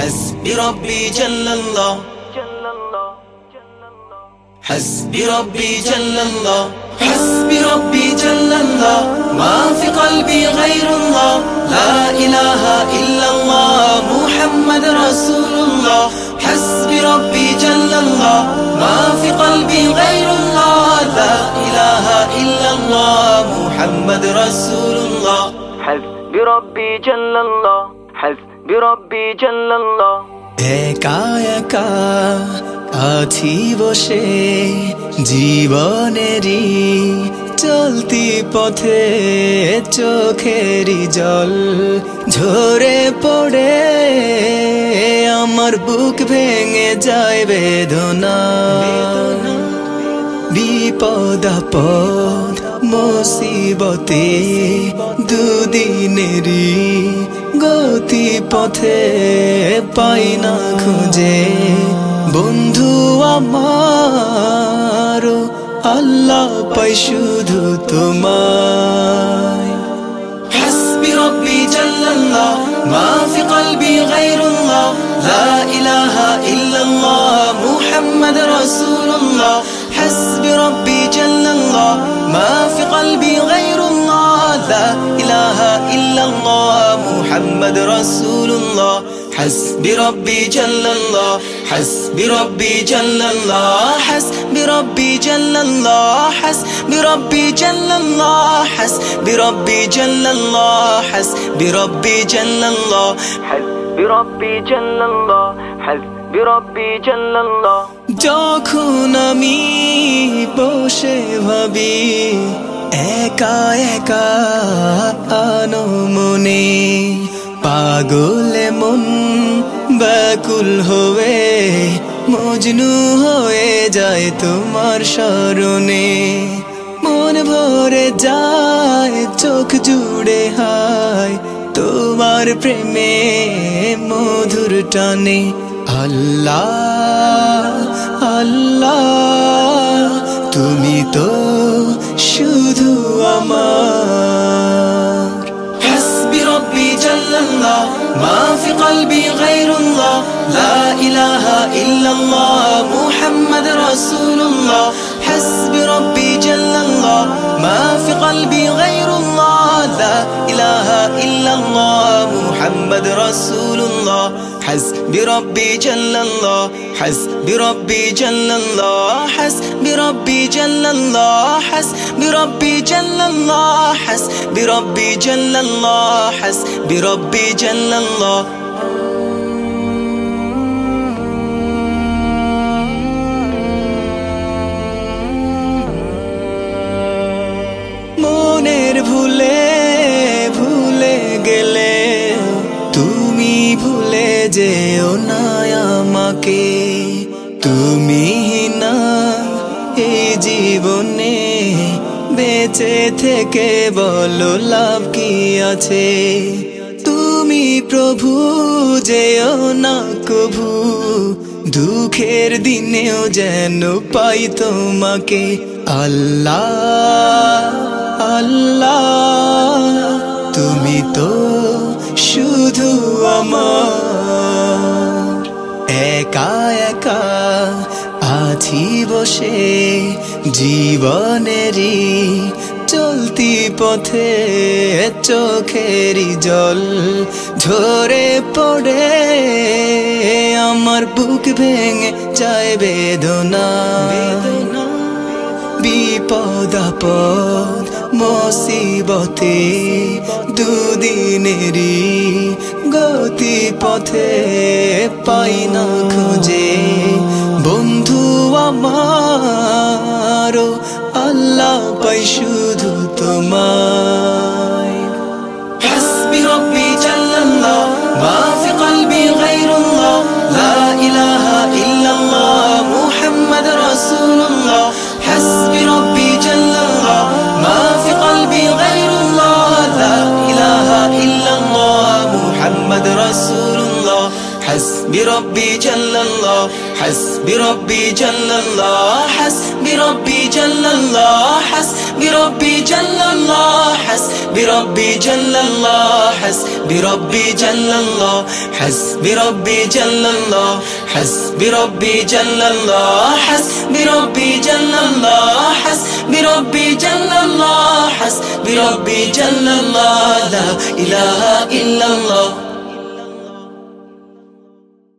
حسبي ربي جل الله. حسبي ربي جل الله. حسبي ربي جل الله. ما في قلبي غير الله. لا إله إلا الله. محمد رسول الله. حسبي ربي جل الله. ما في قلبي غير الله. لا إله إلا الله. محمد رسول الله. حسبي ربي جل الله. حسبي বিরব্বি জাল্লাল্লাহ। একা একা আছি বসে জীবনেরই চলতি পথে চোখের জল ঝরে পড়ে, আমার বুক ভেঙে যায় বেদনা। বিপদ আপদ মুসিবতে দুদিনেরই গতি পথে পাই না খুঁজে। বন্ধু আমার আল্লাহ পাই শুধু তোমায়। হাসবি রব্বি জাল্লাল্লাহ মা ফি কলবি গায়রুল্লাহ, লা ইলাহা ইল্লাল্লাহ, মুহাম্মদ রাসূলুল্লাহ। হাসবি রব্বি জাল্লাল্লাহ মা ফি কলবি গায়রুল্লাহ, লা محمد رسول الله حسبي ربي جل الله حسبي ربي جل الله حسبي ربي جل الله حسبي ربي جل الله حسبي ربي جل الله حسبي ربي جل الله حسبي ربي جل الله حسبي ربي جل الله যখন আমি বসে ভাবি একা একা আনো মনে পাগলে মন ব্যাকুল হয়ে, মজনু হয়ে যায় তোমার স্মরণে। মন ভরে যায়, চোখ জুড়ে হায় তোমার প্রেমে মধুর টানে। আল্লাহ আল্লাহ, তুমি তো শুধু আমার। قلبي غير الله. لا إله إلا الله. محمد رسول الله. حسبي ربي جل الله. ما في قلبي غير الله. لا إله إلا الله. محمد رسول الله. حسبي ربي جل الله. حسبي ربي جل الله. حسبي ربي جل الله. حسبي ربي جل الله. حسبي ربي جل الله. حسبي ربي جل الله. যেও না আমাকে, তুমি না এই জীবনে বেঁচে থেকে বলো লাভ কি আছে। তুমি প্রভু, যেও না কভু, দুঃখের দিনেও যেন পাই তোমাকে। আল্লাহ আল্লাহ, তুমি তো শুধু আমার একা একা আছি বসে জীবনেরই চলতি পথে চোখেরই জল ঝরে পড়ে আমার বুক ভেঙে যায় বেদনা। বেদনা। বিপদ আপদ মুসিবতে দুদিনেরই গতি পথে পাই না খুঁজে। বন্ধু আমার আল্লাহ পাই শুধু তোমায় حسبي ربي جل الله حسبي ربي جل الله حسبي ربي جل الله حسبي ربي جل الله حسبي ربي جل الله حسبي ربي جل الله حسبي ربي جل الله حسبي ربي جل الله حسبي ربي جل الله حسبي ربي جل الله حسبي ربي جل الله لا إله إلا الله